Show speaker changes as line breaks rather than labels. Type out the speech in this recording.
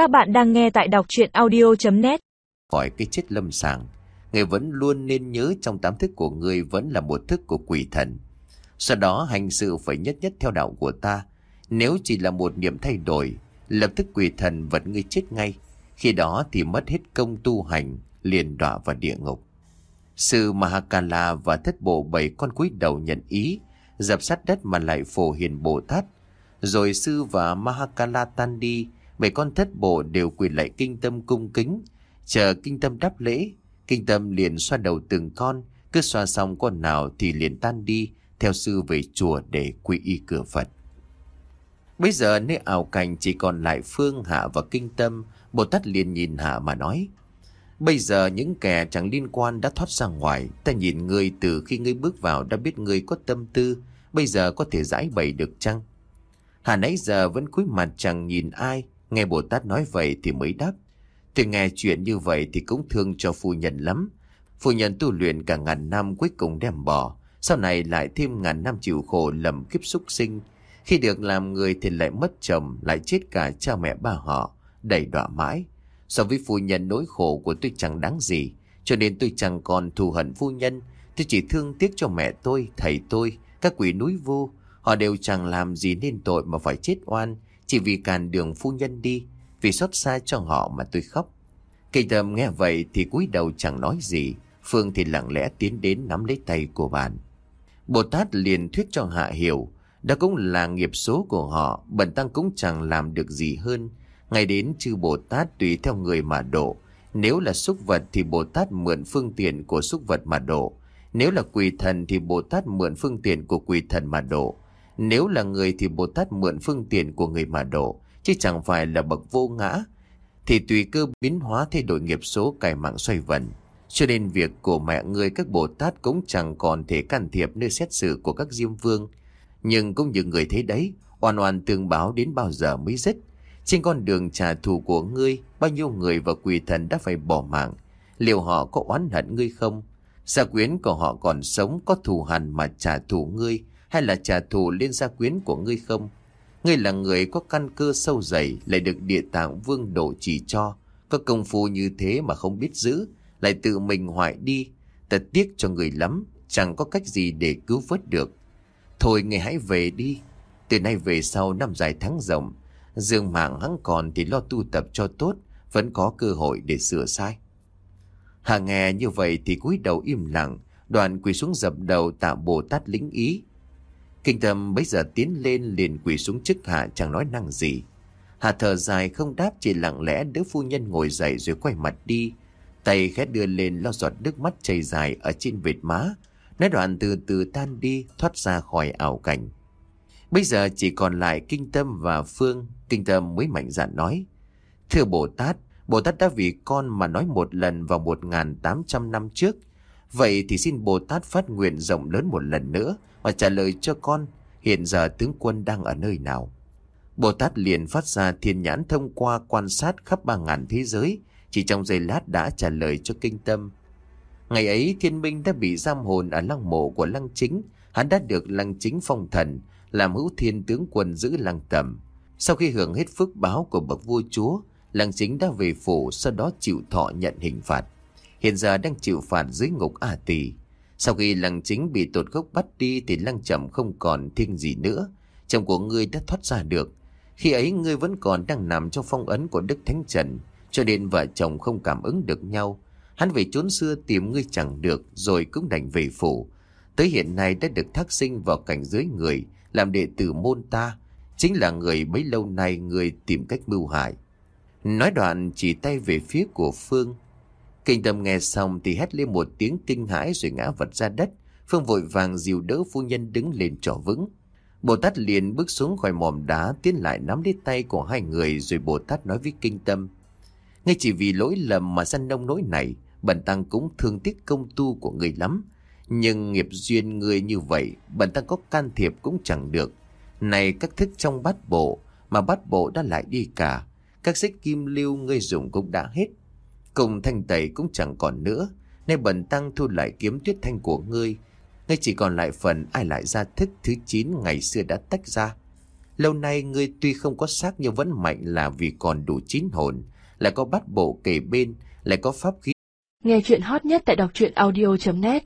Các bạn đang nghe tại đọc chuyện audio.net
Khỏi cái chết lâm sàng Người vẫn luôn nên nhớ trong tám thức của người vẫn là một thức của quỷ thần. Sau đó hành sự phải nhất nhất theo đạo của ta. Nếu chỉ là một niệm thay đổi, Lập tức quỷ thần vật ngươi chết ngay. Khi đó thì mất hết công tu hành, Liền đọa vào địa ngục. Sư Mahakala và thất bộ bảy con cúi đầu nhận ý, Dập sát đất mà lại phổ hiền Bồ Tát. Rồi sư và Mahakala tan đi Bảy con thất bộ đều quỳ lại kinh tâm cung kính. Chờ kinh tâm đáp lễ, Kinh tâm liền xoa đầu từng con, Cứ xoa xong con nào thì liền tan đi, Theo sư về chùa để quy y cửa Phật. Bây giờ nơi ảo cảnh chỉ còn lại Phương, Hạ và Kinh Tâm. Bồ Tát liền nhìn Hạ mà nói, Bây giờ những kẻ chẳng liên quan đã thoát ra ngoài. Ta nhìn ngươi từ khi ngươi bước vào đã biết ngươi có tâm tư. Bây giờ có thể giải bày được chăng? Hà nãy giờ vẫn cúi mặt chẳng nhìn ai. Nghe Bồ Tát nói vậy thì mới đáp. Tôi nghe chuyện như vậy thì cũng thương cho phu nhân lắm. Phu nhân tu luyện cả ngàn năm cuối cùng đem bỏ. Sau này lại thêm ngàn năm chịu khổ lầm kiếp súc sinh. Khi được làm người thì lại mất chồng Lại chết cả cha mẹ ba họ Đầy đọa mãi. So với phu nhân nỗi khổ của tôi chẳng đáng gì. Cho nên tôi chẳng còn thù hận phu nhân. Tôi chỉ thương tiếc cho mẹ tôi, thầy tôi Các quỷ núi vô, Họ đều chẳng làm gì nên tội mà phải chết oan. Chỉ vì càn đường phu nhân đi, Vì xót xa cho họ mà tôi khóc. Cây tâm nghe vậy thì cúi đầu chẳng nói gì, Phương thì lặng lẽ tiến đến nắm lấy tay của bạn. Bồ Tát liền thuyết cho Hạ hiểu, Đó cũng là nghiệp số của họ, Bần tăng cũng chẳng làm được gì hơn. Ngày đến chư Bồ Tát tùy theo người mà độ, Nếu là súc vật thì Bồ Tát mượn phương tiện của súc vật mà độ, Nếu là quỷ thần thì Bồ Tát mượn phương tiện của quỷ thần mà độ. Nếu là người thì Bồ Tát mượn phương tiện của người mà độ Chứ chẳng phải là bậc vô ngã. Thì tùy cơ biến hóa thay đổi nghiệp số cải mạng xoay vần. Cho nên việc của mẹ người các Bồ Tát cũng chẳng còn thể can thiệp nơi xét xử của các diêm vương. Nhưng cũng như người thấy đấy Oan oan tương báo đến bao giờ mới dứt. Trên con đường trả thù của ngươi, bao nhiêu người và quỷ thần đã phải bỏ mạng. Liệu họ có oán hận ngươi không? Gia quyến của họ còn sống có thù hằn mà trả thù ngươi hay là trả thù lên gia quyến của ngươi không? Ngươi là người có căn cơ sâu dày lại được địa tạng vương độ chỉ cho. Có công phu như thế mà không biết giữ, lại tự mình hoại đi. Ta tiếc cho người lắm, chẳng có cách gì để cứu vớt được. Thôi ngươi hãy về đi. Từ nay về sau năm dài tháng rộng, Dương mạng hắn còn thì lo tu tập cho tốt, vẫn có cơ hội để sửa sai. Hà nghe như vậy thì cúi đầu im lặng, đoàn quỳ xuống dập đầu tạ Bồ Tát lính ý. Kinh tâm bây giờ tiến lên liền quỳ xuống trước hạ chẳng nói năng gì. Hà thở dài không đáp chỉ lặng lẽ đứa phu nhân ngồi dậy rồi quay mặt đi. Tay khẽ đưa lên lo giọt nước mắt chảy dài ở trên vệt má. Nói đoạn từ từ tan đi thoát ra khỏi ảo cảnh. Bây giờ chỉ còn lại Kinh Tâm và Phương. Kinh Tâm mới mạnh dạn nói. Thưa Bồ Tát, Bồ Tát đã vì con mà nói một lần vào 1.800 năm trước. Vậy thì xin Bồ Tát phát nguyện rộng lớn một lần nữa và trả lời cho con hiện giờ tướng quân đang ở nơi nào. Bồ Tát liền phát ra thiên nhãn thông qua quan sát khắp ba ngàn thế giới, chỉ trong giây lát đã trả lời cho kinh tâm. Ngày ấy thiên minh đã bị giam hồn ở lăng mộ của lăng chính, hắn đã được lăng chính phong thần, làm hữu thiên tướng quân giữ lăng tầm. Sau khi hưởng hết phước báo của bậc vua chúa, lăng chính đã về phủ sau đó chịu thọ nhận hình phạt. Hiện giờ đang chịu phạt dưới ngục A Tỳ. Sau khi lăng chính bị tột gốc bắt đi thì lăng trầm không còn thiên gì nữa. Chồng của ngươi đã thoát ra được. Khi ấy ngươi vẫn còn đang nằm trong phong ấn của Đức Thánh Trần, cho nên vợ chồng không cảm ứng được nhau. Hắn về trốn xưa tìm ngươi chẳng được rồi cũng đành về phủ. Tới hiện nay đã được thác sinh vào cảnh dưới người, làm đệ tử môn ta, chính là người bấy lâu nay người tìm cách mưu hại. Nói đoạn chỉ tay về phía của Phương. Kinh tâm nghe xong thì hét lên một tiếng kinh hãi rồi ngã vật ra đất. Phương vội vàng dìu đỡ phu nhân đứng lên trỏ vững. Bồ Tát liền bước xuống khỏi mỏm đá tiến lại nắm lấy tay của hai người rồi Bồ Tát nói với kinh tâm. Ngay chỉ vì lỗi lầm mà săn nông nỗi này, bần tăng cũng thương tiếc công tu của người lắm. Nhưng nghiệp duyên người như vậy, bần tăng có can thiệp cũng chẳng được. Này các thức trong bát bộ, mà bát bộ đã lại đi cả. Các xích kim lưu ngươi dùng cũng đã hết. Cùng thanh tẩy cũng chẳng còn nữa. Nên bần tăng thu lại kiếm tuyết thanh của ngươi. Ngươi chỉ còn lại phần ai lại ra thức thứ 9 ngày xưa đã tách ra. Lâu nay ngươi tuy không có xác nhưng vẫn mạnh là vì còn đủ chín hồn, lại có bắt bộ kề bên, lại có pháp khí.
Nghe chuyện hot nhất tại đọc truyện audio.net